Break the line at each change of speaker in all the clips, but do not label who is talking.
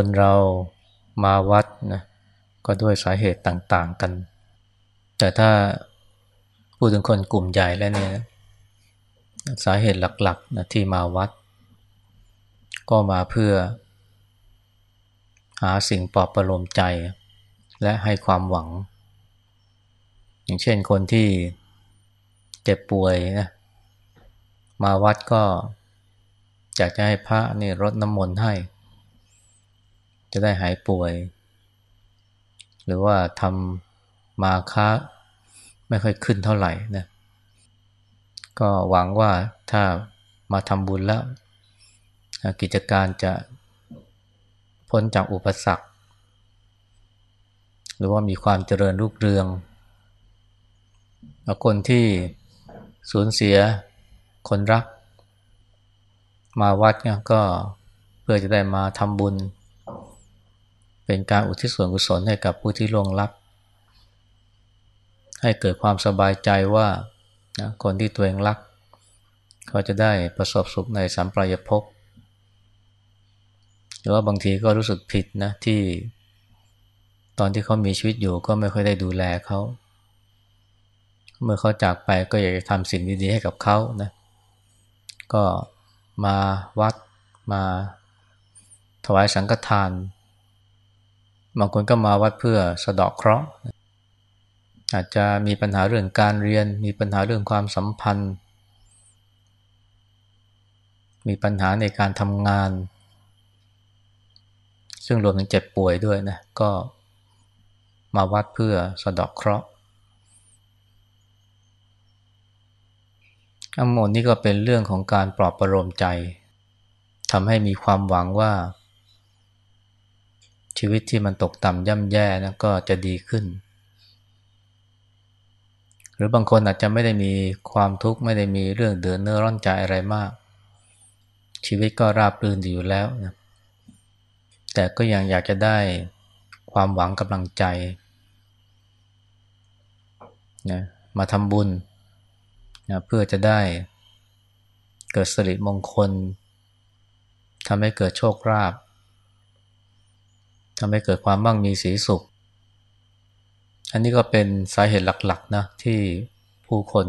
คนเรามาวัดนะก็ด้วยสาเหตุต่างๆกัน แต่ถ้าพูดถึงคนกลุ่มใหญ่แล้วเนี่ยสาเหตุหลักๆนะที่มาวัด ก็มาเพื่อ หาสิ่งปลอบประโลมใจ และให้ความหวัง อย่างเช่นคนที่เจ็บป่วยนะมาวัดก็อยากจะให้พระนี่รดน้ำมนต์ให้ จะได้หายป่วย หรือว่าทำมาค้าไม่ค่อยขึ้นเท่าไหร่นะก็หวังว่าถ้ามาทำบุญแล้ว กิจการจะพ้นจากอุปสรรค หรือว่ามีความเจริญรุ่งเรืองคนที่สูญเสียคนรัก มาวัดเนี่ยก็เพื่อจะได้มาทำบุญ เป็นการอุทิศส่วนกุศลให้กับผู้ที่ล่วงลับ ให้เกิดความสบายใจว่านะคนที่ตัวเองรัก เขาจะได้ประสบสุขในสัมปรายภพหรือว่าบางทีก็รู้สึกผิดนะที่ตอนที่เขามีชีวิตอยู่ก็ไม่ค่อยได้ดูแลเขา เมื่อเขาจากไปก็อยากจะทำสิ่งดีๆให้กับเขานะ ก็มาวัดมาถวายสังฆทาน บางคนก็มาวัดเพื่อสะดอกเคราะห์อาจจะมีปัญหาเรื่องการเรียน มีปัญหาเรื่องความสัมพันธ์ มีปัญหาในการทำงาน ซึ่งรวมถึงเจ็บป่วยด้วยนะ ก็มาวัดเพื่อสะดอกเคราะห์ทั้งหมดนี้ก็เป็นเรื่องของการปลอบประโลมใจทำให้มีความหวังว่า ชีวิตที่มันตกต่ำย่ำแย่นะก็จะดีขึ้น หรือบางคนอาจจะไม่ได้มีความทุกข์ไม่ได้มีเรื่องเดือดเนื้อร้อนใจอะไรมาก ชีวิตก็ราบรื่นดีอยู่แล้วนะแต่ก็ยังอยากจะได้ความหวังกำลังใจนะมาทำบุญนะเพื่อจะได้เกิดสิริมงคลทำให้เกิดโชคลาภ ทำให้เกิดความมั่งมีสีสุข อันนี้ก็เป็นสาเหตุหลักๆนะที่ผู้คน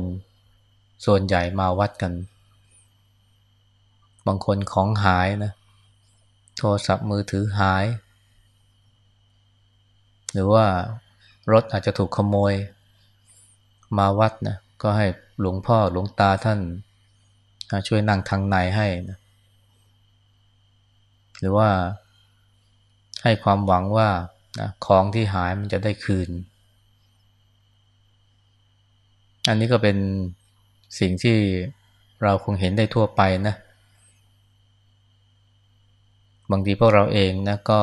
ส่วนใหญ่มาวัดกัน บางคนของหายนะ โทรศัพท์มือถือหาย หรือว่ารถอาจจะถูกขโมย มาวัดนะ ก็ให้หลวงพ่อหลวงตาท่าน ช่วยนั่งทางในให้นะ หรือว่า ให้ความหวังว่าของที่หายมันจะได้คืน อันนี้ก็เป็นสิ่งที่เราคงเห็นได้ทั่วไปนะ บางทีพวกเราเองนะก็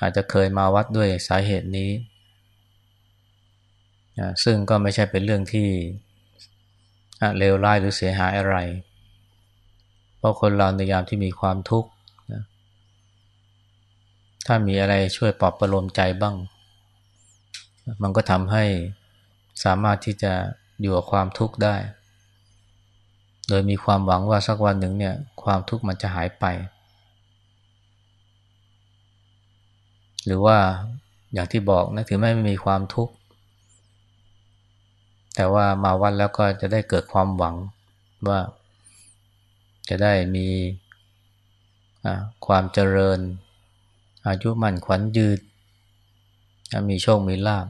อาจจะเคยมาวัดด้วยสาเหตุนี้นะซึ่งก็ไม่ใช่เป็นเรื่องที่เลวร้ายหรือเสียหายอะไร เพราะคนเราในยามที่มีความทุกข์ ถ้ามีอะไรช่วยปลอบประโลมใจบ้าง มันก็ทำให้สามารถที่จะอยู่กับความทุกข์ได้ โดยมีความหวังว่าสักวันหนึ่งเนี่ยความทุกข์มันจะหายไป หรือว่าอย่างที่บอกนะถึงแม้ไม่มีความทุกข์ แต่ว่ามาวันแล้วก็จะได้เกิดความหวังว่าจะได้มีความเจริญ อายุมั่นขวัญยืนมีโชคมีลาบ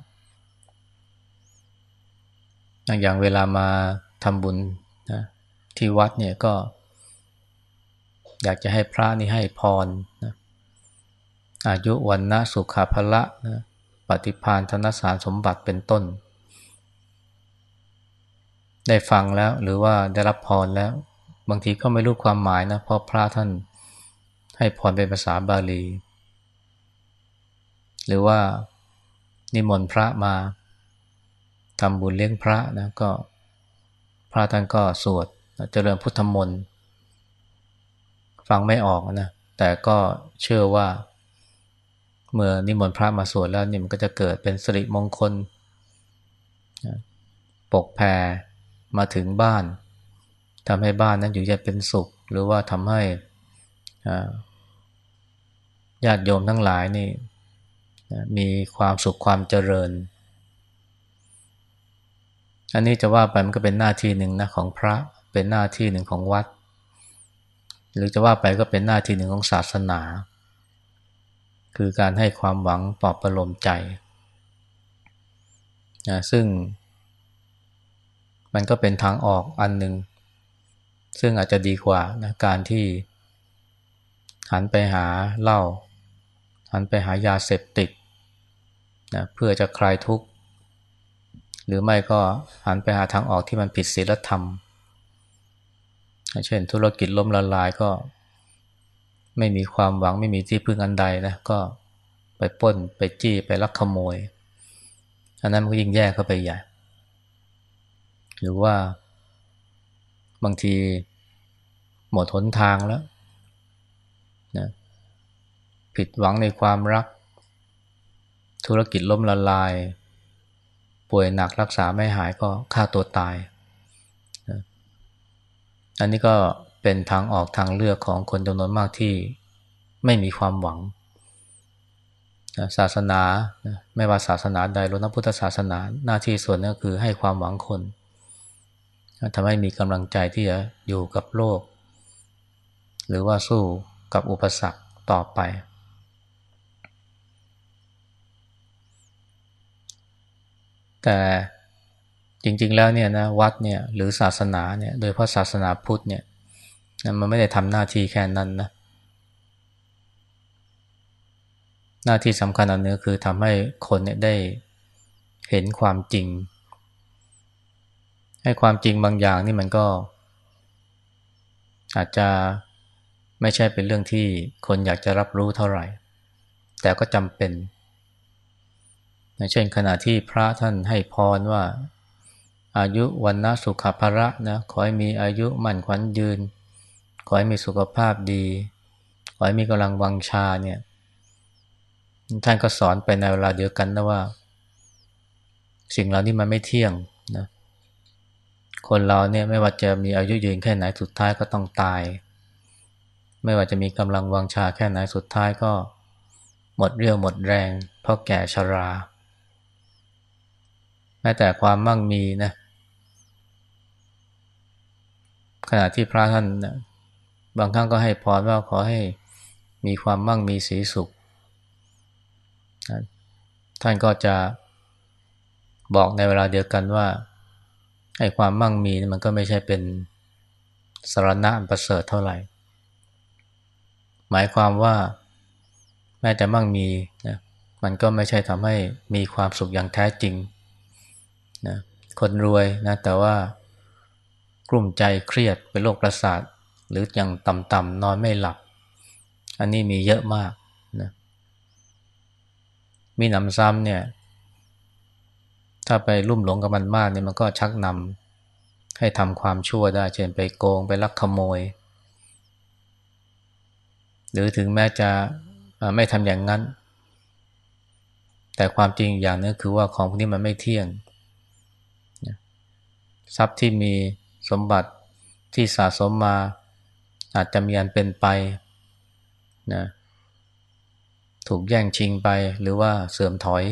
อย่างเวลามาทำบุญนะที่วัดเนี่ยก็ อยากจะให้พระนี่ให้พรนะอายุวันนะสุขาภละนะปฏิพานธนสารสมบัติเป็นต้น ได้ฟังแล้วหรือว่าได้รับพรแล้ว บางทีก็ไม่รู้ความหมายนะเพราะพระท่านให้พรเป็นภาษาบาลี หรือว่านิมนต์พระมาทำบุญเลี้ยงพระนะก็พระท่านก็สวดเจริญพุทธมนต์ฟังไม่ออกนะแต่ก็เชื่อว่า เมื่อนิมนต์พระมาสวดแล้วนี่มันก็จะเกิดเป็นสิริมงคลปกแผ่มาถึงบ้านทำให้บ้านนั้นอยู่เย็นเป็นสุข หรือว่าทำให้ญาติโยมทั้งหลายนี่ มีความสุขความเจริญ อันนี้จะว่าไปมันก็เป็นหน้าที่หนึ่งนะของพระ เป็นหน้าที่หนึ่งของวัด หรือจะว่าไปก็เป็นหน้าที่หนึ่งของศาสนา คือการให้ความหวังปลอบประโลมใจนะซึ่ง มันก็เป็นทางออกอันหนึ่ง ซึ่งอาจจะดีกว่านะการที่หันไปหาเหล้าหันไปหายาเสพติด นะเพื่อจะคลายทุกข์ หรือไม่ก็หันไปหาทางออกที่มันผิดศีลธรรม เช่นธุรกิจล้มละลายก็ ไม่มีความหวังไม่มีที่พึ่งอันใดนะก็ไปป้นไปจี้ไปลักขโมย อันนั้นมันก็ยิ่งแย่เข้าไปใหญ่ หรือว่าบางทีหมดหนทางแล้วนะผิดหวังในความรัก ธุรกิจล้มละลาย ป่วยหนักรักษาไม่หายก็ฆ่าตัวตาย อันนี้ก็เป็นทางออกทางเลือกของคนจำนวนมากที่ไม่มีความหวัง ศาสนาไม่ว่าศาสนาใดรวมทั้งพุทธศาสนาหน้าที่ส่วนนี้คือให้ความหวังคนทำให้มีกำลังใจที่จะอยู่กับโลก หรือว่าสู้กับอุปสรรคต่อไป แต่จริงๆแล้วเนี่ยนะวัดเนี่ยหรือศาสนาเนี่ยโดยเพราะศาสนาพุทธเนี่ยมันไม่ได้ทำหน้าที่แค่นั้นนะหน้าที่สำคัญอันนี้คือทำให้คนเนี่ยได้เห็นความจริง ให้ความจริงบางอย่างนี่มันก็ อาจจะไม่ใช่เป็นเรื่องที่คนอยากจะรับรู้เท่าไหร่ แต่ก็จำเป็นเช่นขณะที่พระท่านให้พรว่า อายุวันนะสุขภระนะขอให้มีอายุมั่นขวัญยืน ขอให้มีสุขภาพดี ขอให้มีกำลังวังชาเนี่ยท่านก็สอนไปในเวลาเดียวกันนะว่า สิ่งเหล่านี้มันไม่เที่ยงนะคนเราเนี่ยไม่ว่าจะมีอายุยืนแค่ไหนสุดท้ายก็ต้องตาย ไม่ว่าจะมีกำลังวังชาแค่ไหนสุดท้ายก็หมดเรี่ยวหมดแรง เพราะแก่ชรา แม้แต่ความมั่งมีนะขณะที่พระท่านนะบางครั้งก็ให้พรว่าขอให้มีความมั่งมีสีสุข ท่านก็จะบอกในเวลาเดียวกันว่าไอ้ความมั่งมีมันก็ไม่ใช่เป็นสารณะประเสริฐเท่าไหร่ หมายความว่าแม้แต่มั่งมีนะมันก็ไม่ใช่ทำให้มีความสุขอย่างแท้จริง นะคนรวยนะแต่ว่ากลุ่มใจเครียดเป็นโรคประสาท หรืออย่างต่ำๆนอนไม่หลับ อันนี้มีเยอะมากนะมีหนำซ้ำเนี่ย ถ้าไปรุ่มหลงกับมันมากเนี่ยมันก็ชักนำให้ทำความชั่วได้ เช่นไปโกงไปลักขโมย หรือถึงแม้จะไม่ทำอย่างนั้น แต่ความจริงอย่างนึงคือว่าของพวกนี้มันไม่เที่ยง ทรัพย์ที่มีสมบัติที่สะสมมาอาจจะมีอันเป็นไปนะถูกแย่งชิงไปหรือว่าเสื่อมถอย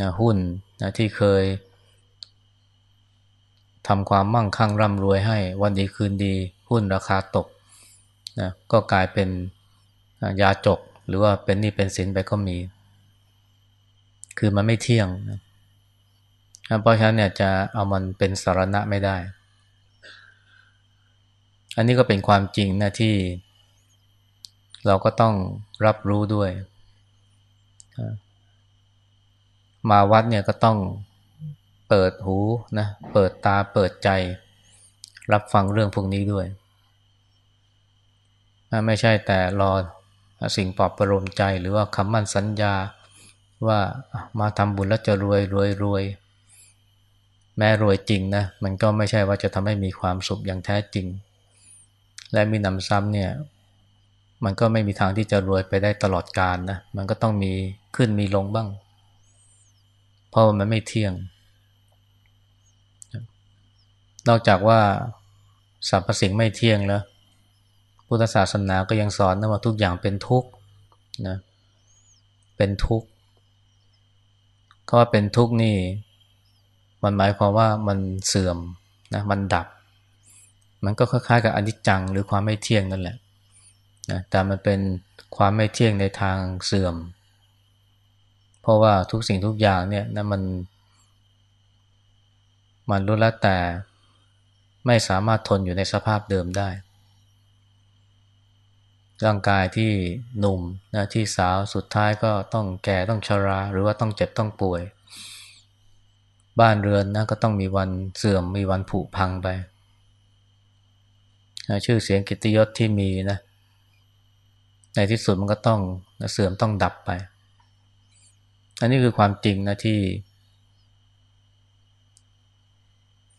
นะหุ้นนะที่เคยทำความมั่งคั่งร่ำรวยให้วันดีคืนดีหุ้นราคาตกนะก็กลายเป็นยาจก หรือว่าเป็นนี่เป็นสินไปก็มี คือมันไม่เที่ยงนะ เพราะฉะนั้นเนี่ยจะเอามันเป็นสารณะไม่ได้ อันนี้ก็เป็นความจริงนะที่ เราก็ต้องรับรู้ด้วย มาวัดเนี่ยก็ต้องเปิดหูนะเปิดตาเปิดใจ รับฟังเรื่องพวกนี้ด้วย ไม่ใช่แต่รอสิ่งปลอบประโลมใจหรือว่าคำมั่นสัญญาว่ามาทำบุญแล้วจะรวยรวยรวย แม้รวยจริงนะมันก็ไม่ใช่ว่าจะทำให้มีความสุขอย่างแท้จริง และมีนำซ้ำเนี่ยมันก็ไม่มีทางที่จะรวยไปได้ตลอดกาลนะมันก็ต้องมีขึ้นมีลงบ้าง เพราะมันไม่เที่ยง นอกจากว่าสรรพสิ่งไม่เที่ยงแล้วพุทธศาสนาก็ยังสอนนะว่าทุกอย่างเป็นทุกข์นะเป็นทุกข์ก็ว่าเป็นทุกข์นี่ มันหมายความว่ามันเสื่อมนะมันดับ มันก็คล้ายๆกับอนิจจังหรือความไม่เที่ยงนั่นแหละนะแต่มันเป็นความไม่เที่ยงในทางเสื่อม เพราะว่าทุกสิ่งทุกอย่างเนี่ยนะมัน มันรู้แล้วแต่ไม่สามารถทนอยู่ในสภาพเดิมได้ ร่างกายที่หนุ่มนะที่สาวสุดท้ายก็ต้องแก่ต้องชรา หรือว่าต้องเจ็บต้องป่วย บ้านเรือนนะก็ต้องมีวันเสื่อมมีวันผุพังไป ชื่อเสียงกิตยศที่มีนะ ในที่สุดมันก็ต้องเสื่อมต้องดับไป อันนี้คือความจริงนะที่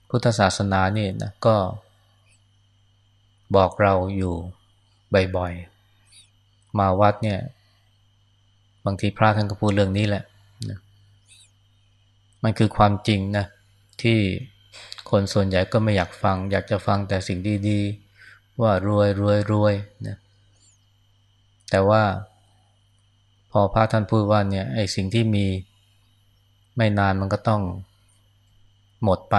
พุทธศาสนานี่นะก็บอกเราอยู่บ่อยๆ มาวัดเนี่ย บางทีพระท่านก็พูดเรื่องนี้แหละนะ มันคือความจริงนะที่คนส่วนใหญ่ก็ไม่อยากฟัง อยากจะฟังแต่สิ่งดีๆ ว่ารวยรวยรวยนะแต่ว่าพอพระท่านพูดว่าเนี่ยไอ้สิ่งที่มีไม่นานมันก็ต้องหมดไป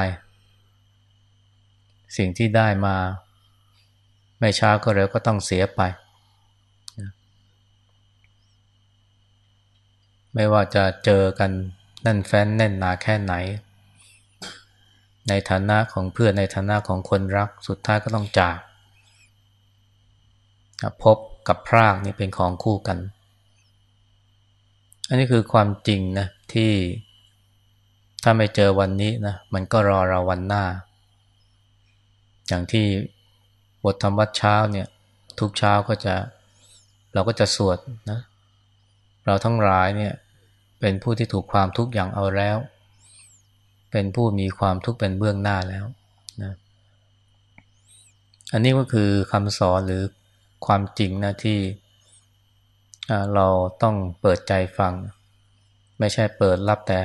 สิ่งที่ได้มา ไม่ช้าก็เร็วก็ต้องเสียไป ไม่ว่าจะเจอกัน นั่นแฟ้นแน่นหนาแค่ไหน ในฐานะของเพื่อนในฐานะของคนรักสุดท้ายก็ต้องจากพบกับพรากนี่เป็นของคู่กัน อันนี้คือความจริงนะที่ถ้าไม่เจอวันนี้นะมันก็รอเราวันหน้า อย่างที่บทธรรมวัดเช้าเนี่ยทุกเช้าก็จะเราก็จะสวดนะเราทั้งหลายเนี่ย เป็นผู้ที่ถูกความทุกข์อย่างเอาแล้ว เป็นผู้มีความทุกข์เป็นเบื้องหน้าแล้วนะอันนี้ก็คือคำสอนหรือความจริงนะที่เราต้องเปิดใจฟัง ไม่ใช่เปิดรับแต่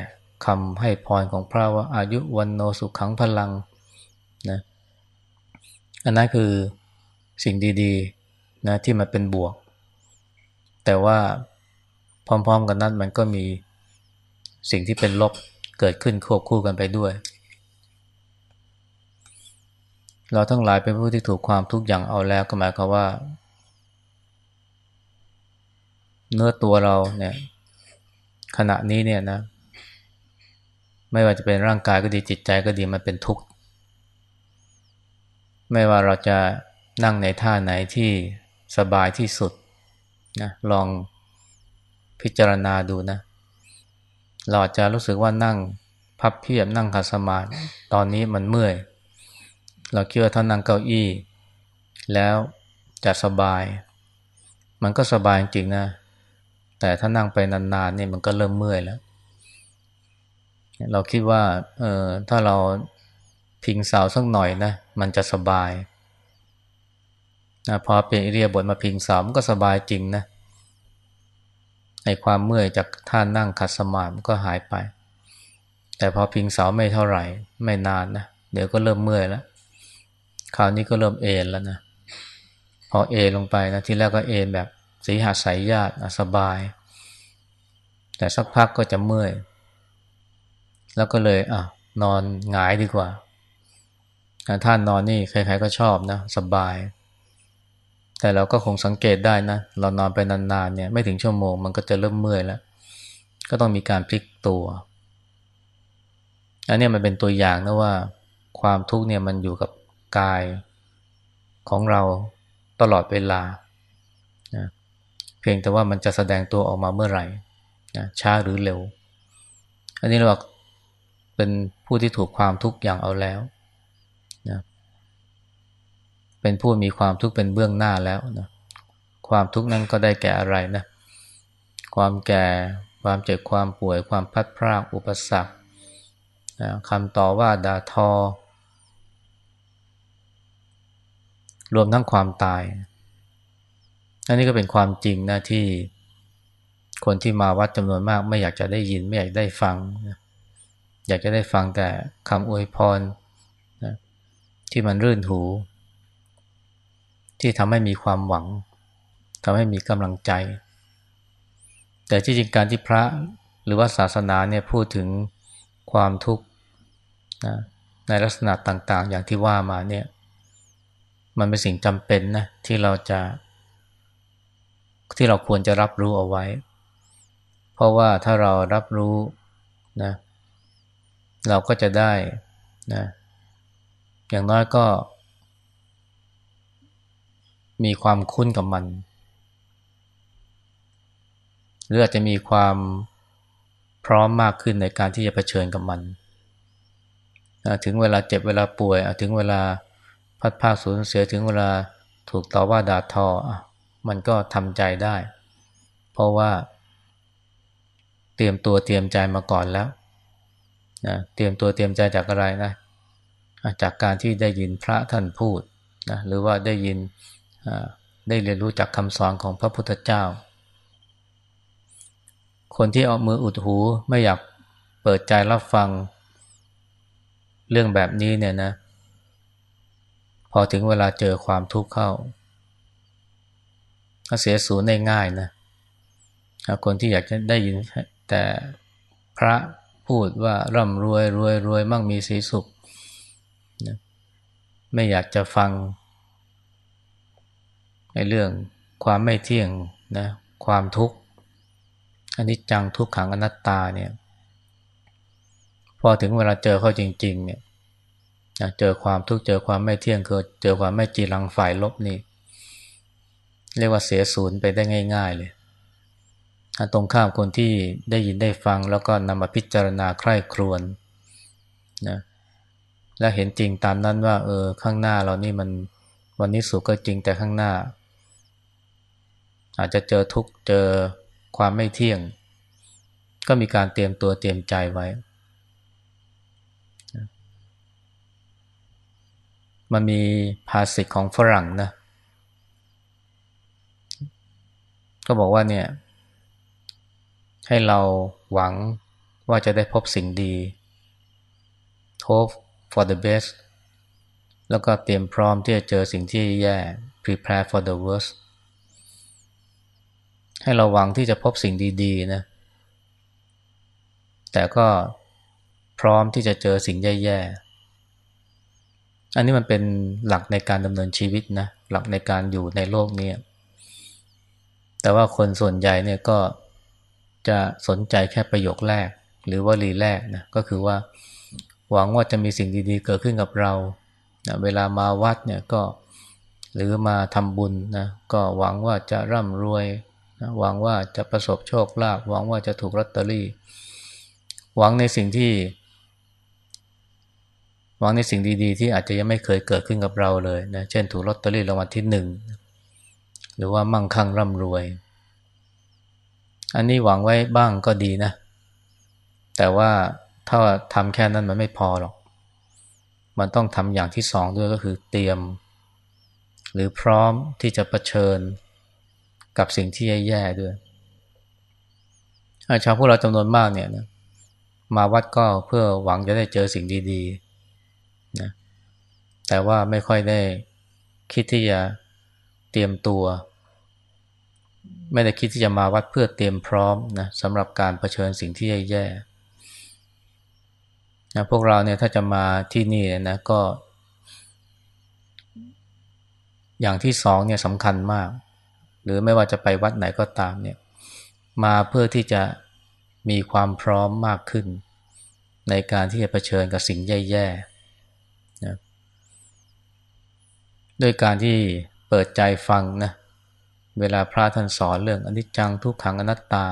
คำให้พรของพระว่าอายุวันโนสุขังพลังนะอันนั้นคือสิ่งดีๆนะที่มันเป็นบวก แต่ว่า พร้อม ๆ กันนั้นมันก็มีสิ่งที่เป็นลบเกิดขึ้นควบคู่กันไปด้วย เราทั้งหลายเป็นผู้ที่ถูกความทุกข์อย่างเอาแล้วก็หมายความว่า เนื้อตัวเราเนี่ยขณะนี้เนี่ยนะ ไม่ว่าจะเป็นร่างกายก็ดีจิตใจก็ดีมันเป็นทุกข์ ไม่ว่าเราจะนั่งในท่าไหนที่สบายที่สุดนะลอง พิจารณาดูนะ เราอาจจะรู้สึกว่านั่งพับเพียบนั่งขัดสมาธิตอนนี้มันเมื่อย เราคิดว่าถ้านั่งเก้าอี้ แล้วจะสบาย มันก็สบายจริงนะ แต่ถ้านั่งไปนานๆเนี่ยมันก็เริ่มเมื่อยแล้ว เราคิดว่าเออถ้าเราพิงเสาสักหน่อยนะ มันจะสบายนะพอเปลี่ยนเรียบทมาพิงเสามันก็สบายจริงนะ ไอ้ความเมื่อยจากท่านั่งขัดสมาธิมันก็หายไป แต่พอพิงเสาไม่เท่าไหร่ ไม่นานนะเดี๋ยวก็เริ่มเมื่อยแล้วคราวนี้ก็เริ่มเอนแล้วนะพอเอนลงไปนะที่แรกก็เอนแบบสีหาสายญาติสบาย แต่สักพักก็จะเมื่อย แล้วก็เลยอะนอนหงายดีกว่าท่านนอนนี่ใครๆก็ชอบนะสบาย แต่เราก็คงสังเกตได้นะ เรานอนไปนานๆเนี่ยไม่ถึงชั่วโมงมันก็จะเริ่มเมื่อยแล้ว ก็ต้องมีการพลิกตัว อันนี้มันเป็นตัวอย่างนะว่า ความทุกข์เนี่ยมันอยู่กับกายของเราตลอดเวลานะเพียงแต่ว่ามันจะแสดงตัวออกมาเมื่อไหร่นะช้าหรือเร็ว อันนี้เราเป็นผู้ที่ถูกความทุกข์อย่างเอาแล้ว เป็นผู้มีความทุกข์เป็นเบื้องหน้าแล้วนะความทุกข์นั้นก็ได้แก่อะไรนะความแก่ความเจ็บความป่วยความพัดพรากอุปสรรคคำต่อว่าด่าทอ รวมทั้งความตาย อันนี้ก็เป็นความจริงนะที่คนที่มาวัดจำนวนมาก ไม่อยากจะได้ยินไม่อยากได้ฟังนะอยากจะได้ฟังแต่คำอวยพรนะที่มันรื่นหู ที่ทำให้มีความหวังทำให้มีกำลังใจ แต่ที่จริงการที่พระหรือว่าศาสนาเนี่ยพูดถึงความทุกข์นะในลักษณะต่างๆ อย่างที่ว่ามาเนี่ยมันเป็นสิ่งจำเป็นนะที่เราจะ ที่เราควรจะรับรู้เอาไว้ เพราะว่าถ้าเรารับรู้นะเราก็จะได้นะอย่างน้อยก็ มีความคุ้นกับมัน หรืออาจจะมีความพร้อมมากขึ้นในการที่จะเผชิญกับมัน ถึงเวลาเจ็บเวลาป่วย ถึงเวลาพัดภาคสูญเสียถึงเวลาถูกต่อว่าด่าทอ มันก็ทำใจได้ เพราะว่า เตรียมตัวเตรียมใจมาก่อนแล้วนะเตรียมตัวเตรียมใจจากอะไรนะจากการที่ได้ยินพระท่านพูดนะหรือว่าได้ยิน ได้เรียนรู้จากคำสอนของพระพุทธเจ้า คนที่เอามืออุดหูไม่อยากเปิดใจรับฟัง เรื่องแบบนี้เนี่ยนะ พอถึงเวลาเจอความทุกข์เข้าก็เสียสูญได้ง่ายนะคนที่อยากจะได้ยินแต่พระพูดว่าร่ำรวยรวยรวยมั่งมีสีสุขนะไม่อยากจะฟัง ในเรื่องความไม่เที่ยงนะความทุกข์อันนี้จังทุกขังอนัตตาเนี่ยพอถึงเวลาเจอเขาจริง ๆ เนี่ยเจอความทุกข์เจอความไม่เที่ยงคือเจอความไม่จีรังฝ่ายลบนี่ เรียกว่าเสียศูนย์ไปได้ง่าย ๆ เลยตรงข้ามคนที่ได้ยินได้ฟังแล้วก็นำมาพิจารณาใคร่ครวญนะและเห็นจริงตามนั้นว่า เออข้างหน้าเรานี่มันวันนี้สุขก็จริงแต่ข้างหน้า อาจจะเจอทุกข์เจอความไม่เที่ยง ก็มีการเตรียมตัวเตรียมใจไว้ มันมีภาษิตของฝรั่งนะ ก็บอกว่าเนี่ย ให้เราหวังว่าจะได้พบสิ่งดี hope for the best แล้วก็เตรียมพร้อมที่จะเจอสิ่งที่แย่ prepare for the worst ให้เราหวังที่จะพบสิ่งดีๆนะแต่ก็พร้อมที่จะเจอสิ่งแย่ๆ อันนี้มันเป็นหลักในการดำเนินชีวิตนะหลักในการอยู่ในโลกนี้แต่ว่าคนส่วนใหญ่เนี่ยก็จะสนใจแค่ประโยคแรก หรือว่าลีแรกนะก็คือว่าหวังว่าจะมีสิ่งดีๆ เกิดขึ้นกับเรานะเวลามาวัดเนี่ยก็หรือมาทำบุญนะก็หวังว่าจะร่ำรวย หวังว่าจะประสบโชคลาภหวังว่าจะถูกลอตเตอรี่ หวังในสิ่งที่ หวังในสิ่งดีๆ ที่อาจจะยังไม่เคยเกิดขึ้นกับเราเลยนะเช่นถูกลอตเตอรี่รางวัลที่หนึ่งหรือว่ามั่งคั่งร่ำรวย อันนี้หวังไว้บ้างก็ดีนะ แต่ว่าถ้าทำแค่นั้นมันไม่พอหรอก มันต้องทำอย่างที่สองด้วยก็คือเตรียม หรือพร้อมที่จะะเผชิญ กับสิ่งที่แย่ๆด้วยชาวพวกเราจำนวนมากเนี่ยนะมาวัดก็เพื่อหวังจะได้เจอสิ่งดีๆนะแต่ว่าไม่ค่อยได้คิดที่จะเตรียมตัว ไม่ได้คิดที่จะมาวัดเพื่อเตรียมพร้อมนะสำหรับการเผชิญสิ่งที่แย่ๆนะพวกเราเนี่ยถ้าจะมาที่นี่นะก็ อย่างที่สองเนี่ยสำคัญมาก หรือไม่ว่าจะไปวัดไหนก็ตามเนี่ยมาเพื่อที่จะมีความพร้อมมากขึ้น ในการที่จะเผชิญกับสิ่งแย่ๆนะ
ด้วยการที่เปิดใจฟังนะ
เวลาพระท่านสอนเรื่องอนิจจังทุกขังอนัตตา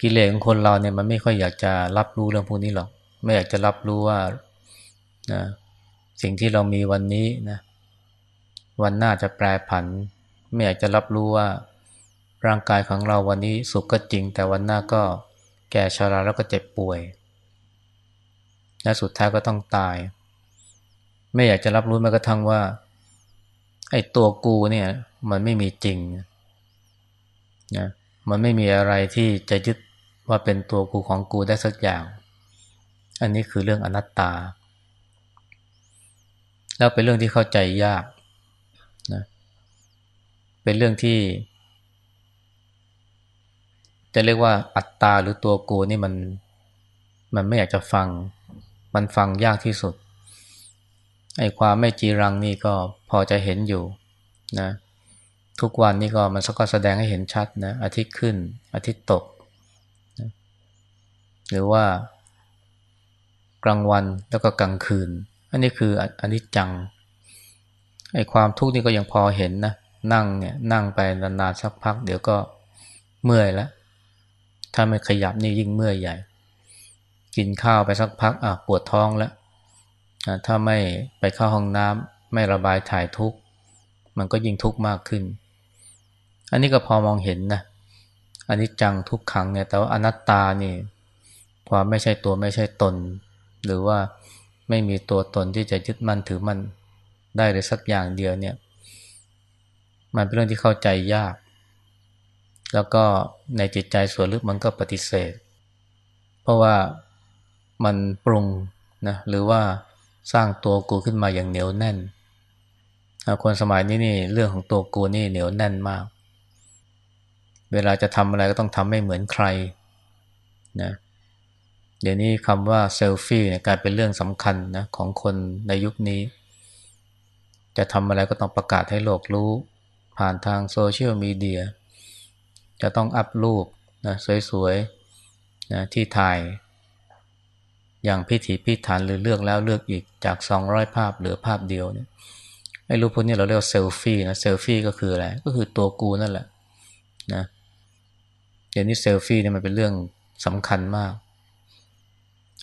กิเลสของคนเราเนี่ยมันไม่ค่อยอยากจะรับรู้เรื่องพวกนี้หรอก ไม่อยากจะรับรู้ว่านะสิ่งที่เรามีวันนี้นะวันหน้าจะแปรผัน ไม่อยากจะรับรู้ว่าร่างกายของเราวันนี้สุขก็จริง แต่วันหน้าก็แก่ชราแล้วก็เจ็บป่วย และสุดท้ายก็ต้องตาย ไม่อยากจะรับรู้แม้กระทั่งว่าไอ้ตัวกูเนี่ยมันไม่มีจริงนะมันไม่มีอะไรที่จะยึดว่าเป็นตัวกูของกูได้สักอย่าง อันนี้คือเรื่องอนัตตา แล้วเป็นเรื่องที่เข้าใจยาก เป็นเรื่องที่ จะเรียกว่าอัตตาหรือตัวกูนี่มันมันไม่อยากจะฟัง มันฟังยากที่สุด ไอ้ความไม่จีรังนี่ก็พอจะเห็นอยู่นะทุกวันนี่ก็มันก็แสดงให้เห็นชัดนะอาทิตย์ขึ้น อาทิตย์ตกนะหรือว่ากลางวันแล้วก็กลางคืน อันนี้คืออันนี้จังไอ้ความทุกข์นี่ก็ยังพอเห็นนะ นั่งเนี่ยนั่งไปนานๆสักพัก เดี๋ยวก็เมื่อยแล้วถ้าไม่ขยับนี่ยิ่งเมื่อยใหญ่ กินข้าวไปสักพักอะปวดท้องแล้วถ้าไม่ไปเข้าห้องน้ำไม่ระบายถ่ายทุกข์ มันก็ยิ่งทุกข์มากขึ้น อันนี้ก็พอมองเห็นนะอันนี้จังทุกขังเนี่ยแต่ว่าอนัตตานี่ความไม่ใช่ตัวไม่ใช่ตน หรือว่าไม่มีตัวตนที่จะยึดมั่นถือมันได้เลยสักอย่างเดียวเนี่ย มันเป็นเรื่องที่เข้าใจยาก แล้วก็ในจิตใจส่วนลึกมันก็ปฏิเสธ เพราะว่ามันปรุงนะหรือว่าสร้างตัวกูขึ้นมาอย่างเหนียวแน่น คนสมัยนี้นี่เรื่องของตัวกูนี่เหนียวแน่นมาก เวลาจะทำอะไรก็ต้องทำไม่เหมือนใครนะเดี๋ยวนี้คำว่าเซลฟี่กลายเป็นเรื่องสำคัญนะของคนในยุคนี้ จะทำอะไรก็ต้องประกาศให้โลกรู้ ผ่านทางโซเชียลมีเดียจะต้องอัพรูปนะสวยๆนะที่ถ่ายอย่างพิถีพิถันหรือเลือกแล้วเลือกอีกจากสองร้อยภาพเหลือภาพเดียวเนี่ยไอ้รูปพวกนี้เราเรียกว่าเซลฟี่นะเซลฟี่ก็คืออะไรก็คือตัวกูนั่นแหละนะเดี๋ยวนี้เซลฟี่เนี่ยมันเป็นเรื่องสำคัญมาก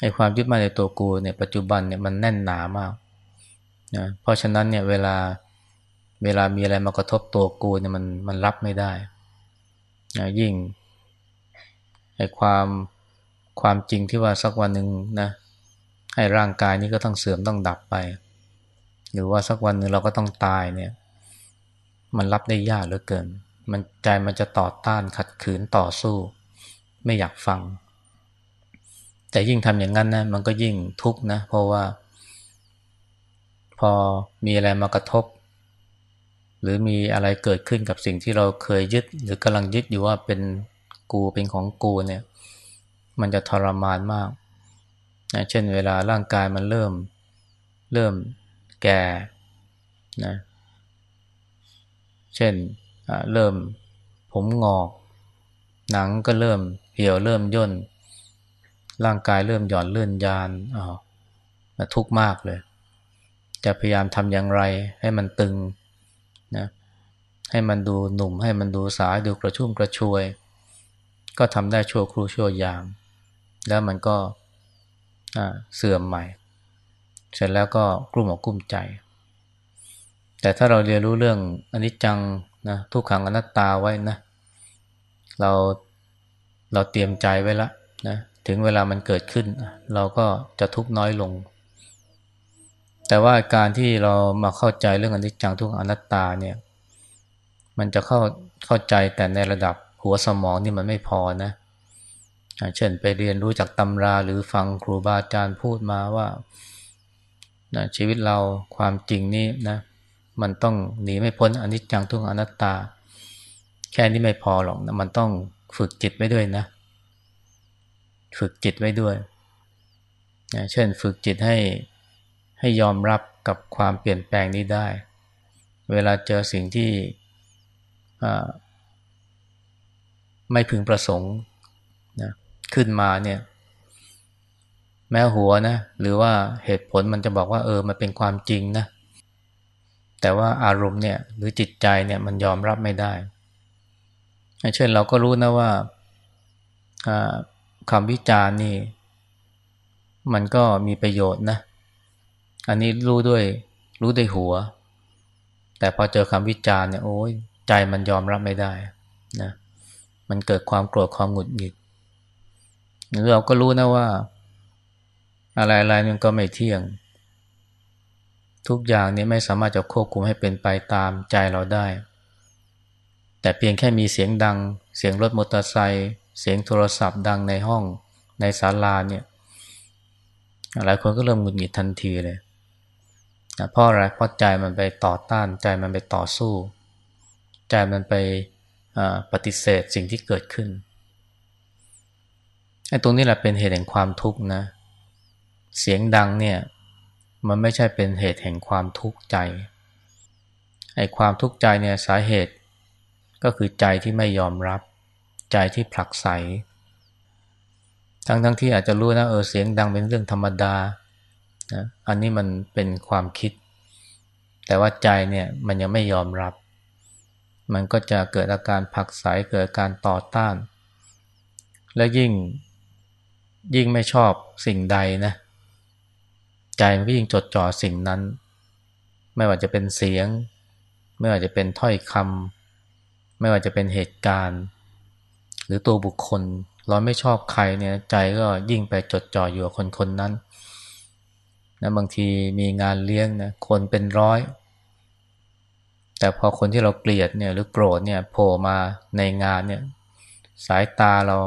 ไอ้ความยึดมั่นในตัวกูเนี่ยปัจจุบันเนี่ยมันแน่นหนามากนะเพราะฉะนั้นเนี่ยเวลา เวลามีอะไรมากระทบตัวกูเนี่ยมันมันรับไม่ได้นะยิ่งไอ้ความความจริงที่ว่าสักวันหนึ่งนะให้ร่างกายนี้ก็ต้องเสื่อมต้องดับไป หรือว่าสักวันหนึ่งเราก็ต้องตายเนี่ย มันรับได้ยากเหลือเกิน มันใจมันจะต่อต้านขัดขืนต่อสู้ ไม่อยากฟัง แต่ยิ่งทำอย่างนั้นนะมันก็ยิ่งทุกข์นะ เพราะว่า พอมีอะไรมากระทบ หรือมีอะไรเกิดขึ้นกับสิ่งที่เราเคยยึด หรือกำลังยึดอยู่ว่าเป็นกูเป็นของกูเนี่ย มันจะทรมานมากนะเช่นเวลาร่างกายมันเริ่ม เริ่มแก่นะเช่นเริ่มผมงอก หนังก็เริ่มเหี่ยวเริ่มย่น ร่างกายเริ่มหย่อนเลื่อนยานอ๋อทุกข์มากเลย จะพยายามทำอย่างไรให้มันตึง นะให้มันดูหนุ่มให้มันดูสายดูกระชุ่มกระชวย ก็ทำได้ชั่วครูชั่วยาม แล้วมันก็เสื่อมใหม่ เสร็จแล้วก็กลุ้มอกกลุ้มใจ แต่ถ้าเราเรียนรู้เรื่องอนิจจังนะทุกขังอนัตตาไว้นะ เราเราเตรียมใจไว้ล้วนะถึงเวลามันเกิดขึ้น เราก็จะทุกข์น้อยลง แต่ว่าการที่เรามาเข้าใจเรื่องอนิจจังทุกขังอนัตตาเนี่ยมันจะเข้าเข้าใจแต่ในระดับหัวสมองนี่มันไม่พอนะเเช่นไปเรียนรู้จากตำราหรือฟังครูบาอาจารย์พูดมาว่านะชีวิตเราความจริงนี่นะมันต้องหนีไม่พ้นอนิจจังทุกอนัตตา แค่นี้ไม่พอหรอกนะมันต้องฝึกจิตไว้ด้วยนะ ฝึกจิตไว้ด้วยนะเช่นฝึกจิตให้ ให้ยอมรับกับความเปลี่ยนแปลงนี้ได้ เวลาเจอสิ่งที่ไม่พึงประสงค์นะขึ้นมาเนี่ย แม้หัวนะหรือว่าเหตุผลมันจะบอกว่าเออมันเป็นความจริงนะแต่ว่าอารมณ์เนี่ยหรือจิตใจเนี่ยมันยอมรับไม่ได้เช่นเราก็รู้นะว่าคำวิจารณ์นี่ มันก็มีประโยชน์นะ อันนี้รู้ด้วย รู้ด้วยหัว แต่พอเจอคำวิจารณ์เนี่ยโอ้ยใจมันยอมรับไม่ได้นะมันเกิดความโกรธความหงุดหงิดเราก็รู้นะว่า อะไรอะไรมันก็ไม่เที่ยง ทุกอย่างนี้ไม่สามารถจะควบคุมให้เป็นไปตามใจเราได้ แต่เพียงแค่มีเสียงดัง เสียงรถมอเตอร์ไซค์เสียงโทรศัพท์ดังในห้องในศาลาเนี่ยหลายคนก็เริ่มหงุดหงิดทันทีเลย นะเพราะอะไรเพราะใจมันไปต่อต้านใจมันไปต่อสู้ ใจมันไปปฏิเสธสิ่งที่เกิดขึ้นไอ้ตรงนี้แหละเป็นเหตุแห่งความทุกข์นะ เสียงดังเนี่ยมันไม่ใช่เป็นเหตุแห่งความทุกข์ใจไอ้ความทุกข์ใจเนี่ยสาเหตุ ก็คือใจที่ไม่ยอมรับ ใจที่ผลักไสทั้งทั้งที่อาจจะรู้นะเออเสียงดังเป็นเรื่องธรรมดา นะอันนี้มันเป็นความคิด แต่ว่าใจเนี่ยมันยังไม่ยอมรับ มันก็จะเกิดอาการผักไสเกิดการต่อต้าน และยิ่งยิ่งไม่ชอบสิ่งใดนะใจมันก็ยิ่งจดจ่อสิ่งนั้น ไม่ว่าจะเป็นเสียง ไม่ว่าจะเป็นถ้อยคำไม่ว่าจะเป็นเหตุการณ์ หรือตัวบุคคลเราไม่ชอบใครเนี่ยใจก็ยิ่งไปจดจ่ออยู่กับคนคนนั้น นะบางทีมีงานเลี้ยงนะคนเป็นร้อย แต่พอคนที่เราเกลียดเนี่ยหรือโกรธเนี่ยโผล่มาในงานเนี่ยสายตาเรา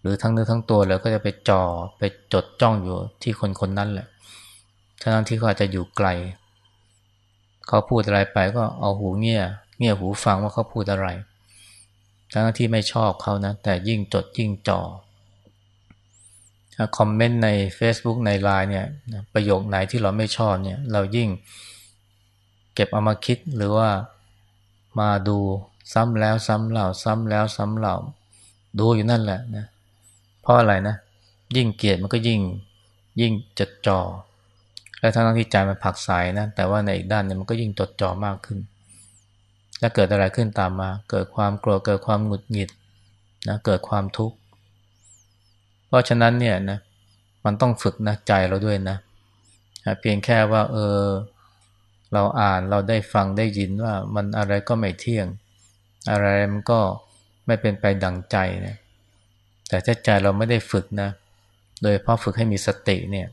หรือทั้งเนื้อทั้งตัวเลยก็จะไปจ่อไปจดจ้องอยู่ที่คนคนนั้นแหละทั้งที่เขาอาจจะอยู่ไกล เขาพูดอะไรไปก็เอาหูเงี่ยเงี่ยหูฟังว่าเขาพูดอะไร ทั้งที่ไม่ชอบเขานะ แต่ยิ่งจดยิ่งจ่อ คอมเมนต์ใน Facebook ในไลน์เนี่ยประโยคไหนที่เราไม่ชอบเนี่ยเรายิ่งเก็บเอามาคิดหรือว่ามาดูซ้ำแล้วซ้ำเล่าซ้ำแล้วซ้ำเล่าดูอยู่นั่นแหละนะเพราะอะไรนะ ยิ่งเกลียดมันก็ยิ่งยิ่งจดจ่อและทั้งที่ใจมันผักสายนะแต่ว่าในอีกด้านเนี่ยมันก็ยิ่งจดจ่อมากขึ้นและเกิดอะไรขึ้นตามมา เกิดความโกรธเกิดความหงุดหงิดนะเกิดความทุกข์ เพราะฉะนั้นเนี่ยนะมันต้องฝึกนะใจเราด้วยนะเพียงแค่ว่า เออ เราอ่านเราได้ฟังได้ยินว่ามันอะไรก็ไม่เที่ยง อะไรมันก็ไม่เป็นไปดังใจนะแต่ถ้าใจเราไม่ได้ฝึกนะ โดยเพราะฝึกให้มีสติเนี่ย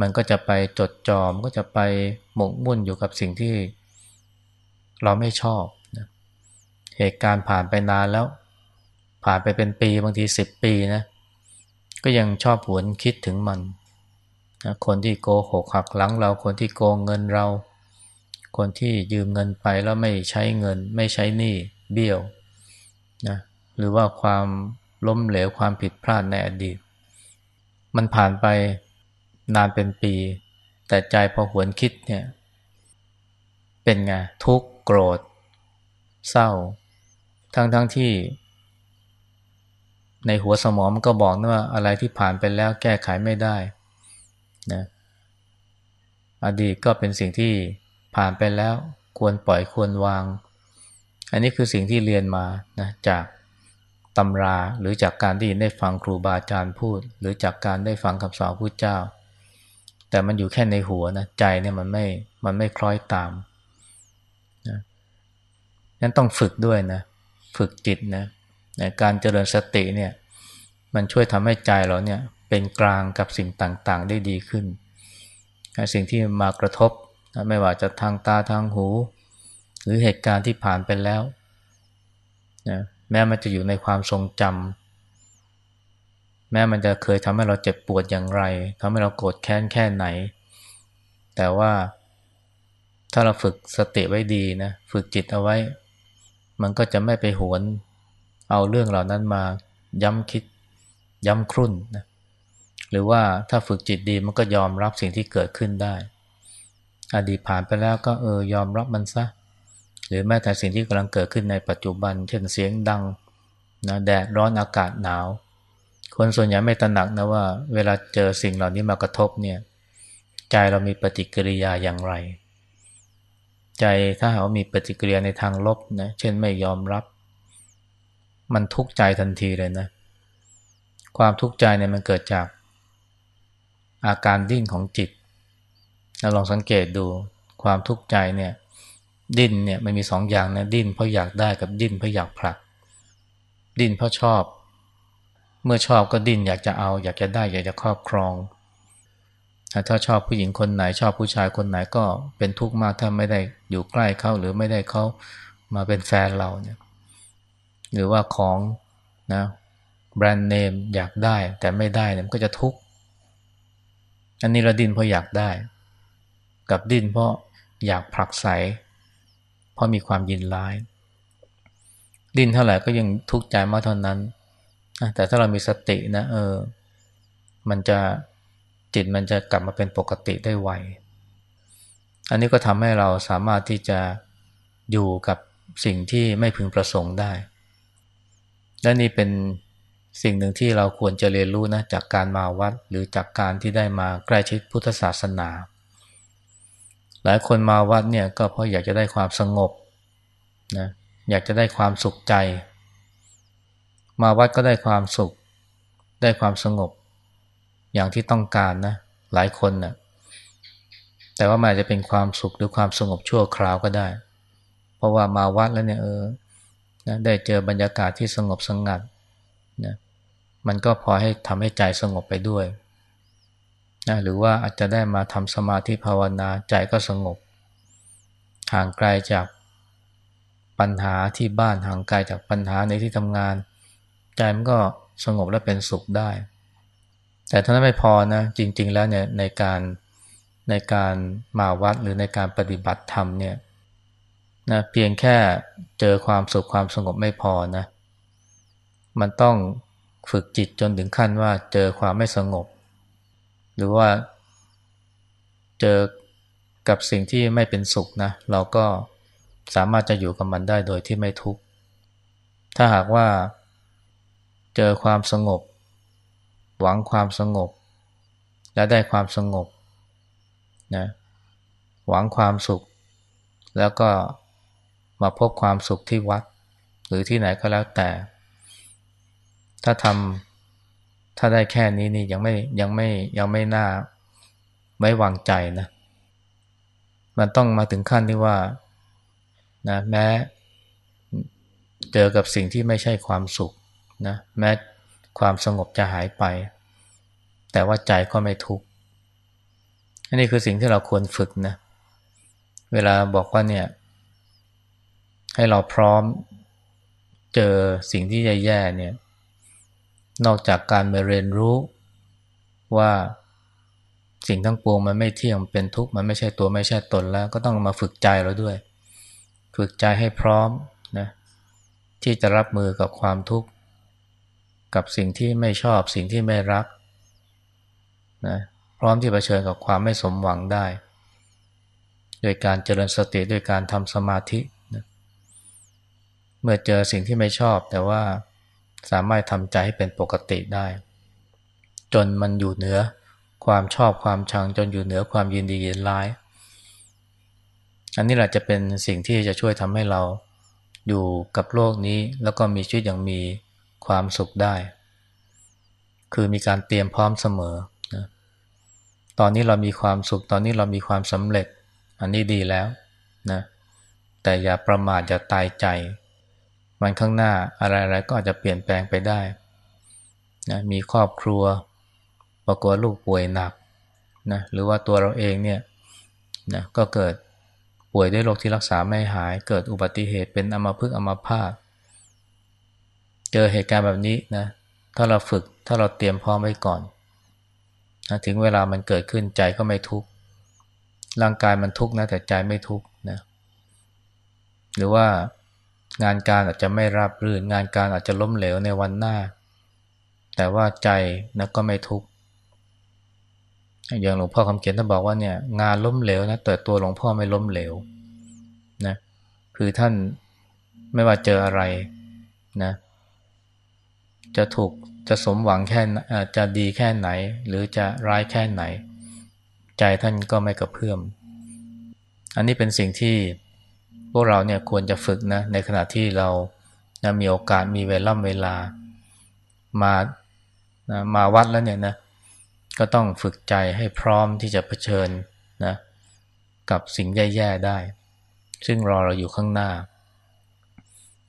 มันก็จะไปจดจอมก็จะไปหมกมุ่นอยู่กับสิ่งที่เราไม่ชอบนะเหตุการณ์ผ่านไปนานแล้ว ผ่านไปเป็นปีบางทีสิบปีนะ ก็ยังชอบหวนคิดถึงมันนะคนที่โกหกหักหลังเราคนที่โกงเงินเรา คนที่ยืมเงินไปแล้วไม่ใช้เงิน ไม่ใช้หนี้เบี้ยวนะหรือว่าความล้มเหลวความผิดพลาดในอดีต มันผ่านไปนานเป็นปี แต่ใจพอหวนคิดเนี่ย เป็นไงทุกข์โกรธ เศร้า ทั้งทั้งที่ ในหัวสมองมันก็บอกนะว่าอะไรที่ผ่านไปแล้วแก้ไขไม่ได้นะอดีตก็เป็นสิ่งที่ผ่านไปแล้วควรปล่อยควรวาง อันนี้คือสิ่งที่เรียนมานะจากตำราหรือจากการที่ได้ฟังครูบาอาจารย์พูด หรือจากการได้ฟังคำสอนพุทธเจ้า แต่มันอยู่แค่ในหัวนะใจเนี่ยมันไม่มันไม่คล้อยตามนะนั้นต้องฝึกด้วยนะ ฝึกจิตนะ การเจริญสติเนี่ยมันช่วยทำให้ใจเราเนี่ยเป็นกลางกับสิ่งต่างๆ ได้ดีขึ้น สิ่งที่มากระทบไม่ว่าจะทางตาทางหู หรือเหตุการณ์ที่ผ่านไปแล้วนะแม้มันจะอยู่ในความทรงจำแม้มันจะเคยทำให้เราเจ็บปวดอย่างไรทำให้เราโกรธแค้นแค่ไหน แต่ว่าถ้าเราฝึกสติไว้ดีนะ ฝึกจิตเอาไว้ มันก็จะไม่ไปหวน เอาเรื่องเหล่านั้นมาย้ำคิดย้ำครุ่นนะหรือว่าถ้าฝึกจิตดีมันก็ยอมรับสิ่งที่เกิดขึ้นได้ อดีตผ่านไปแล้วก็เออยอมรับมันซะ หรือแม้แต่สิ่งที่กำลังเกิดขึ้นในปัจจุบัน เช่นเสียงดังนะแดดร้อนอากาศหนาว คนส่วนใหญ่ไม่ตระหนักนะว่า เวลาเจอสิ่งเหล่านี้มากระทบเนี่ยใจเรามีปฏิกิริยาอย่างไร ใจถ้าหากว่ามีปฏิกิริยาในทางลบนะเช่นไม่ยอมรับ มันทุกข์ใจทันทีเลยนะ ความทุกข์ใจเนี่ยมันเกิดจากอาการดิ้นของจิตเราลองสังเกตดูความทุกข์ใจเนี่ย ดิ้นเนี่ยมันมีสองอย่างนะดิ้นเพราะอยากได้กับดิ้นเพราะอยากผลัก ดิ้นเพราะชอบ เมื่อชอบก็ดิ้นอยากจะเอา อยากจะได้ อยากจะครอบครอง ถ้าชอบผู้หญิงคนไหน ชอบผู้ชายคนไหนก็เป็นทุกข์มากถ้าไม่ได้อยู่ใกล้เขาหรือไม่ได้เขามาเป็นแฟนเราเนี่ย หรือว่าของนะแบรนด์เนมอยากได้แต่ไม่ได้เนี่ยมันก็จะทุกข์อันนี้เราดิ้นเพราะอยากได้ กับดิ้นเพราะอยากผลักไสเพราะมีความยินร้าย ดิ้นเท่าไหร่ก็ยังทุกข์ใจมากเท่านั้นแต่ถ้าเรามีสตินะเออมันจะจิตมันจะกลับมาเป็นปกติได้ไวอันนี้ก็ทำให้เราสามารถที่จะอยู่กับสิ่งที่ไม่พึงประสงค์ได้ และนี่เป็นสิ่งหนึ่งที่เราควรจะเรียนรู้นะจากการมาวัดหรือจากการที่ได้มาใกล้ชิดพุทธศาสนา หลายคนมาวัดเนี่ยก็เพราะอยากจะได้ความสงบนะอยากจะได้ความสุขใจ มาวัดก็ได้ความสุข ได้ความสงบ อย่างที่ต้องการนะหลายคนนะ่ะแต่ว่ามันอาจจะเป็นความสุขหรือความสงบชั่วคราวก็ได้ เพราะว่ามาวัดแล้วเนี่ยเออ นะได้เจอบรรยากาศที่สงบสงัดนะมันก็พอให้ทำให้ใจสงบไปด้วยนะหรือว่าอาจจะได้มาทำสมาธิภาวนาใจก็สงบ ห่างไกลจากปัญหาที่บ้านห่างไกลจากปัญหาในที่ทำงาน ใจมันก็สงบและเป็นสุขได้ แต่ถ้านั้นไม่พอนะจริง ๆ แล้วเนี่ยในการในการมาวัดหรือในการปฏิบัติธรรมเนี่ยนะเพียงแค่ เจอความสุขความสงบไม่พอนะ มันต้องฝึกจิตจนถึงขั้นว่าเจอความไม่สงบ หรือว่าเจอกับสิ่งที่ไม่เป็นสุขนะ เราก็สามารถจะอยู่กับมันได้โดยที่ไม่ทุกข์ ถ้าหากว่าเจอความสงบ หวังความสงบ และได้ความสงบนะหวังความสุข แล้วก็ มาพบความสุขที่วัด หรือที่ไหนก็แล้วแต่ ถ้าทำถ้าได้แค่นี้นี่ยังไม่ยังไม่ยังไม่น่าไม่วางใจนะมันต้องมาถึงขั้นที่ว่านะแม้เจอกับสิ่งที่ไม่ใช่ความสุขนะแม้ความสงบจะหายไป แต่ว่าใจก็ไม่ทุกข์อันนี้คือสิ่งที่เราควรฝึกนะ เวลาบอกว่าเนี่ย ให้เราพร้อมเจอสิ่งที่แย่ๆเนี่ย นอกจากการมาเรียนรู้ว่าสิ่งทั้งปวงมันไม่เที่ยงเป็นทุกข์มันไม่ใช่ตัวไม่ใช่ตนแล้ว ก็ต้องมาฝึกใจเราด้วย ฝึกใจให้พร้อมนะที่จะรับมือกับความทุกข์ กับสิ่งที่ไม่ชอบสิ่งที่ไม่รักนะพร้อมที่เผชิญกับความไม่สมหวังได้ โดยการเจริญสติด้วยการทำสมาธิ มื่อเจอสิ่งที่ไม่ชอบ แต่ว่าสามารถทำใจให้เป็นปกติได้ จนมันอยู่เหนือความชอบความชังจนอยู่เหนือความยินดียินร้าย อันนี้แหละจะเป็นสิ่งที่จะช่วยทำให้เราอยู่กับโลกนี้ แล้วก็มีชีวิตอย่างมีความสุขได้ คือมีการเตรียมพร้อมเสมอนะตอนนี้เรามีความสุข ตอนนี้เรามีความสำเร็จ อันนี้ดีแล้วนะแต่อย่าประมาทอย่าตายใจ มันข้างหน้าอะไรๆก็อาจจะเปลี่ยนแปลงไปได้นะมีครอบครัวปรากฏลูกป่วยหนักนะหรือว่าตัวเราเองเนี่ยนะก็เกิดป่วยด้วยโรคที่รักษาไม่หาย เกิดอุบัติเหตุเป็นอัมพฤกษ์อัมพาตเจอเหตุการณ์แบบนี้นะถ้าเราฝึกถ้าเราเตรียมพร้อมไว้ก่อนนะถึงเวลามันเกิดขึ้นใจก็ไม่ทุกข์ร่างกายมันทุกข์นะแต่ใจไม่ทุกข์นะหรือว่า งานการอาจจะไม่ราบรื่น งานการอาจจะล้มเหลวในวันหน้า แต่ว่าใจนะก็ไม่ทุกข์อย่างหลวงพ่อคำเขียนท่านบอกว่าเนี่ยงานล้มเหลวนะแต่ตัวหลวงพ่อไม่ล้มเหลวนะคือท่านไม่ว่าเจออะไรนะจะถูกจะสมหวังแค่จะดีแค่ไหน หรือจะร้ายแค่ไหน ใจท่านก็ไม่กระเพื่อม อันนี้เป็นสิ่งที่ พวกเราเนี่ยควรจะฝึกนะในขณะที่เรานะมีโอกาสมีเวลาเวลามานะมาวัดแล้วเนี่ยนะก็ต้องฝึกใจให้พร้อมที่จะเผชิญนะกับสิ่งแย่ๆได้ ซึ่งรอเราอยู่ข้างหน้า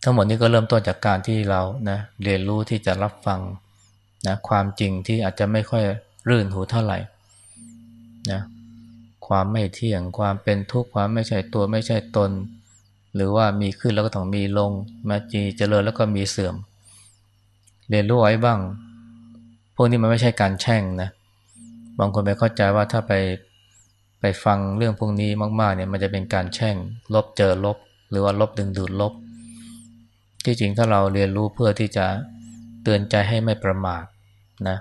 ทั้งหมดนี้ก็เริ่มต้นจากการที่เรานะเรียนรู้ที่จะรับฟังนะความจริงที่อาจจะไม่ค่อยรื่นหูเท่าไหร่นะความไม่เที่ยงความเป็นทุกข์ความไม่ใช่ตัวไม่ใช่ตน หรือว่ามีขึ้นแล้วก็ต้องมีลงมาจีเจริญแล้วก็มีเสื่อม เรียนรู้ไว้บ้าง พวกนี้มันไม่ใช่การแช่งนะบางคนไปเข้าใจว่าถ้าไปไปฟังเรื่องพวกนี้มากๆเนี่ยมันจะเป็นการแช่ง ลบเจอลบ หรือว่าลบดึงดูดลบ ที่จริงถ้าเราเรียนรู้เพื่อที่จะเตือนใจให้ไม่ประมาทนะ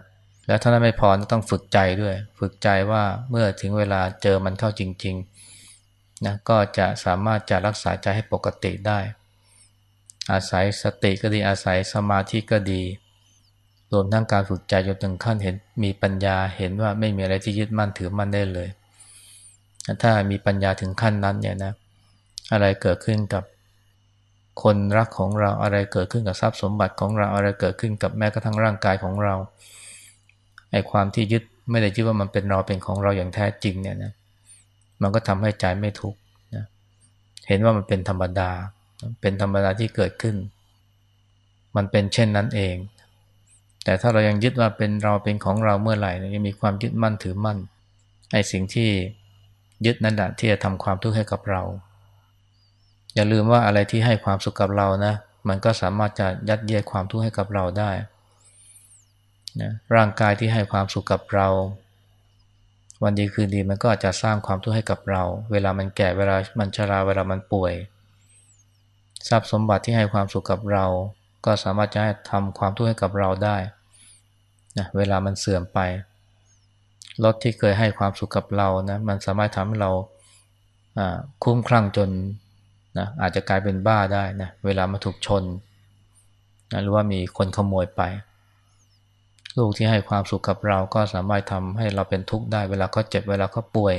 แล้วถ้านั้นไม่พอต้องฝึกใจด้วย ฝึกใจว่าเมื่อถึงเวลาเจอมันเข้าจริง ๆ นะก็จะสามารถจะรักษาใจให้ปกติได้ อาศัยสติก็ดีอาศัยสมาธิก็ดีรวมทั้งการฝึกใจจนถึงขั้นเห็นมีปัญญาเห็นว่าไม่มีอะไรที่ยึดมั่นถือมั่นได้เลย ถ้ามีปัญญาถึงขั้นนั้นเนี่ยนะอะไรเกิดขึ้นกับคนรักของเราอะไรเกิดขึ้นกับทรัพย์สมบัติของเราอะไรเกิดขึ้นกับแม้กระทั่งร่างกายของเราไอ้ความที่ยึดไม่ได้ยึดว่ามันเป็นเราเป็นของเราอย่างแท้จริงเนี่ยนะ มันก็ทำให้ใจไม่ทุกข์นะเห็นว่ามันเป็นธรรมดา เป็นธรรมดาที่เกิดขึ้น มันเป็นเช่นนั้นเอง แต่ถ้าเรายังยึดว่าเป็นเราเป็นของเราเมื่อไหร่ยังมีความยึดมั่นถือมั่นไอ้สิ่งที่ยึดนั่นแหละที่จะทำความทุกข์ให้กับเรา อย่าลืมว่าอะไรที่ให้ความสุขกับเรานะ มันก็สามารถจะยัดเยียดความทุกข์ให้กับเราได้นะร่างกายที่ให้ความสุขกับเรา วันดีคืนดีมันก็อาจจะสร้างความทุกข์ให้กับเรา เวลามันแก่เวลามันชราเวลามันป่วย ทรัพย์สมบัติที่ให้ความสุขกับเรา ก็สามารถจะให้ทำความทุกข์ให้กับเราได้นะเวลามันเสื่อมไปรถที่เคยให้ความสุขกับเรานะมันสามารถทำให้เราคุ้มคลั่งจนนะอาจจะกลายเป็นบ้าได้นะเวลามาถูกชนนะหรือว่ามีคนขโมยไป ลูกที่ให้ความสุขกับเราก็สามารถทำให้เราเป็นทุกข์ได้ เวลาเขาเจ็บเวลาเขาป่วย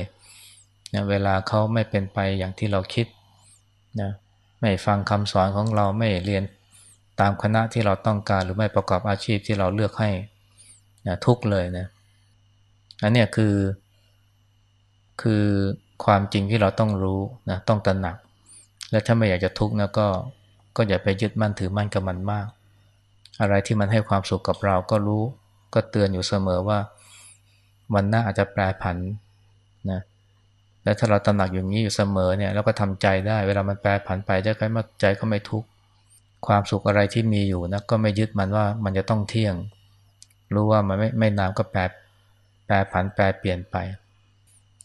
นะเวลาเขาไม่เป็นไปอย่างที่เราคิดนะไม่ฟังคำสอนของเราไม่เรียนตามคณะที่เราต้องการหรือไม่ประกอบอาชีพที่เราเลือกให้นะทุกเลยนะอันนี้คือ คือความจริงที่เราต้องรู้นะต้องตระหนัก และถ้าไม่อยากจะทุกข์นะก็ก็อย่าไปยึดมั่นถือมั่นกับมันมาก อะไรที่มันให้ความสุขกับเราก็รู้ ก็เตือนอยู่เสมอว่า วันหน้าอาจจะแปรผันนะและถ้าเราตระหนักอย่างนี้อยู่เสมอเนี่ยเราก็ทำใจได้เวลามันแปรผันไปใจก็ไม่ใจก็ไม่ทุกข์ความสุขอะไรที่มีอยู่นะก็ไม่ยึดมันว่ามันจะต้องเที่ยง รู้ว่ามันไม่ไม่นานก็แปรแปรผันแปรเปลี่ยนไป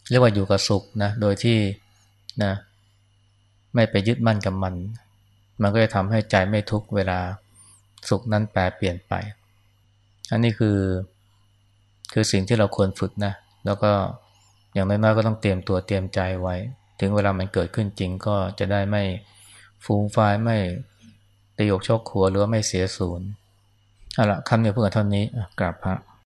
เรียกว่าอยู่กับสุขนะโดยที่นะไม่ไปยึดมั่นกับมัน มันก็จะทำให้ใจไม่ทุกเวลาสุขนั้นแปรเปลี่ยนไป อันนี้คือ คือสิ่งที่เราควรฝึกนะ แล้วก็อย่างน้อยๆก็ต้องเตรียมตัวเตรียมใจไว้ ถึงเวลามันเกิดขึ้นจริงก็จะได้ไม่ฟูงไฟไม่ตีอกชกหัวหรือไม่เสียศูนย์เอาละคำนี้เพื่อเท่านี้กราบพระ